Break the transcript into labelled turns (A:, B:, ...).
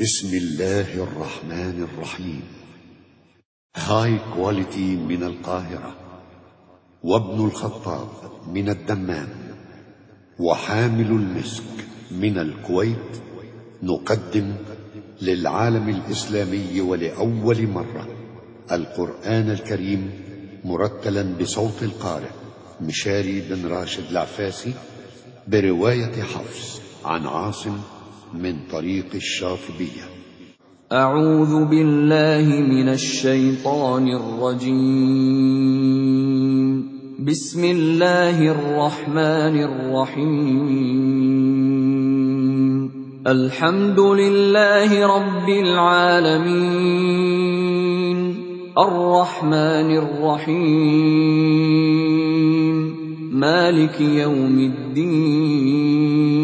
A: بسم الله الرحمن الرحيم. هاي كواليتي من القاهرة. وابن الخطاب من الدمام. وحامل المسك من الكويت. نقدم للعالم الإسلامي ولأول مرة القرآن الكريم مرتلا بصوت القارئ مشاري بن راشد العفاسي برواية حفص عن عاصم من طريق الشاطبية.
B: أعوذ بالله من الشيطان الرجيم. بسم الله الرحمن الرحيم. الحمد لله رب العالمين. الرحمن الرحيم. مالك يوم الدين.